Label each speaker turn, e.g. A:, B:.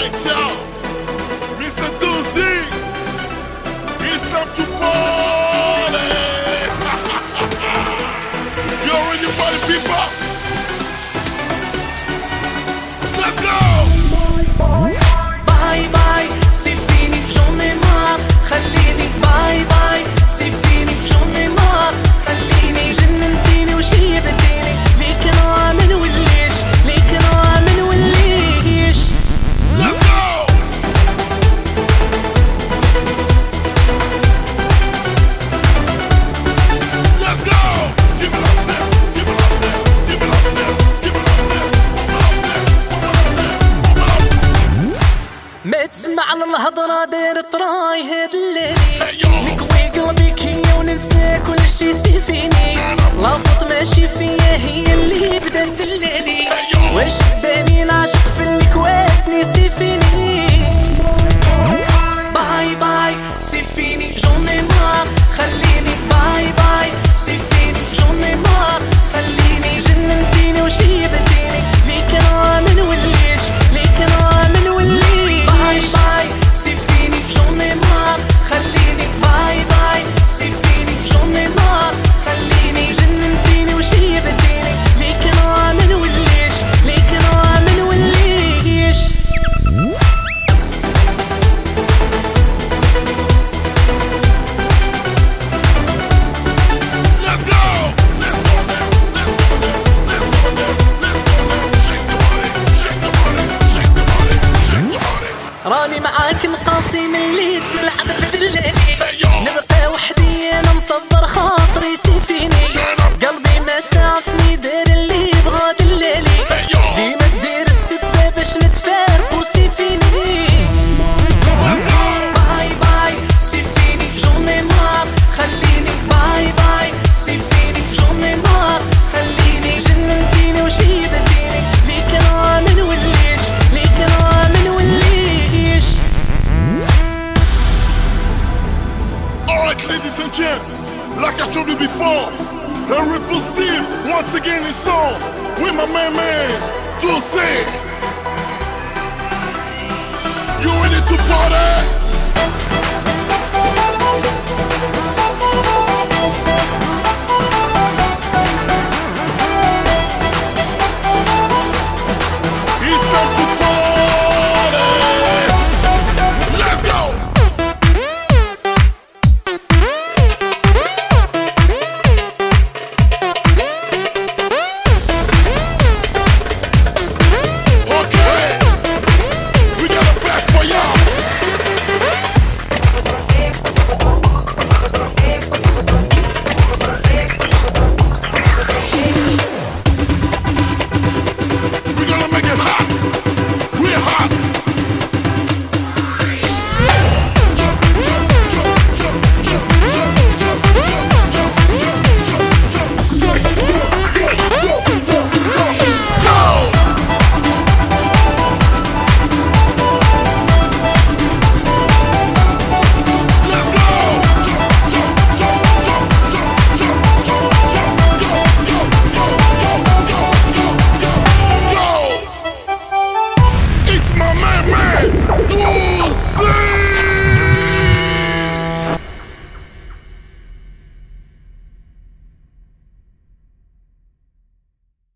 A: Mr. y'all. Mr. Douzi. Mr.
B: ما تسمع الهضرة داير طراي هاد الليل. أيوه. نكوي قلبي كي وننسى كل شي سيفي راني معاك نقاصي مليت من تملعب بدلني
A: oxygène, like I showed you before. And repulsive, once again it's on. With my man, man, to say. You ready to party?